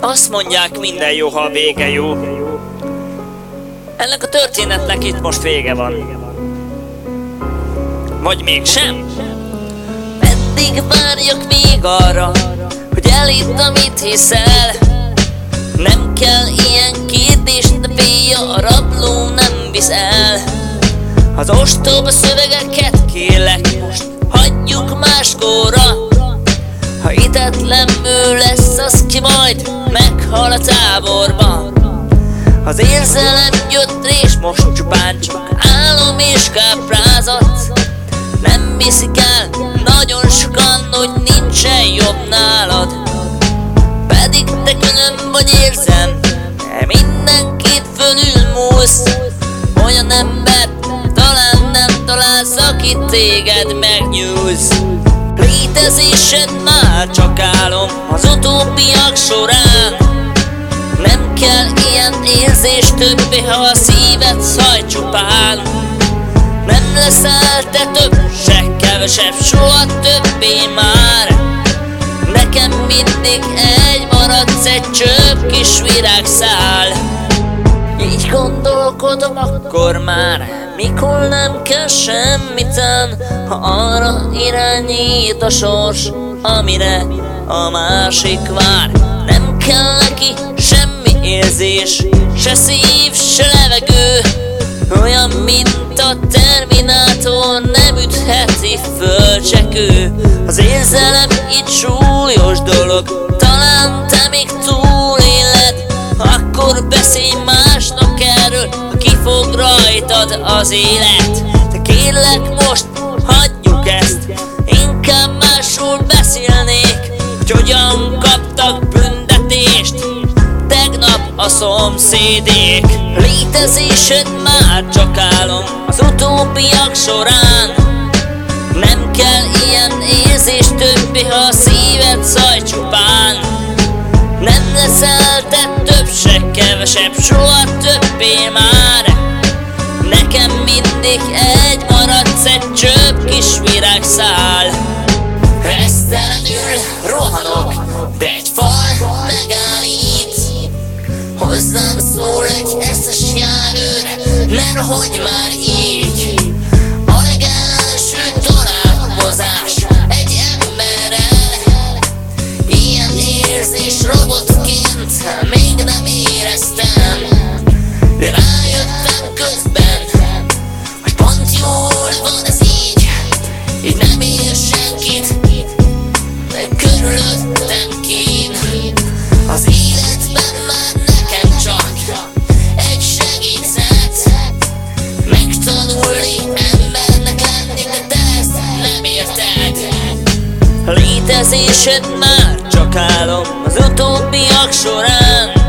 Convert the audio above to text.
Azt mondják, minden jó, ha a vége jó. Ennek a történetnek itt most vége van. Vagy mégsem? Meddig várjak még arra, hogy elhidd, amit hiszel? Nem kell ilyen kérdést, de féja a rabló nem visz el. Az ostoba szövegeket kérlek most, hagyjuk máskóra. Ha hitetlen ki majd meghal a táborban. Az érzelem jött és most csupán csak álom és káprázat. Nem viszik el nagyon sokan, hogy nincsen jobb nálad. Pedig te külön vagy érzem, de mindenkit fölül múlsz Olyan ember talán nem találsz, aki téged megnyúz Létezésed már csak álom az utóbbiak során. Nem kell ilyen érzés többé, ha a szíved szaj csupán. Nem leszel te több, se kevesebb, soha többé már. Nekem mindig egy maradsz, egy csöpp kis virágszál. Így gondolkodom akkor már Mikor nem kell semmiten Ha arra irányít a sors Amire a másik vár. Nem kell neki semmi érzés Se szív, se levegő Olyan, mint a Terminátor Nem ütheti föl csekő Az érzelem itt súlyos rajtad az élet. De kérlek most hagyjuk ezt. Inkább másról beszélnék. Hogy hogyan kaptak büntetést? Tegnap a szomszédék. Létezésed már csak álom. Az utóbbiak során Nem kell ilyen érzés többé Ha a szíved szaj csupán. Nem leszel te több se kevesebb Soha többé már mindig egy maradsz Egy csöpp kis virágszál Esztelenül rohanok De egy fal megállít. Hozzám szól egy eszes járőr Ne rohodj már így? A legelső találkozás Egy emberrel. Ilyen érzés Létezésed már? Csak álom Az utóbbiak során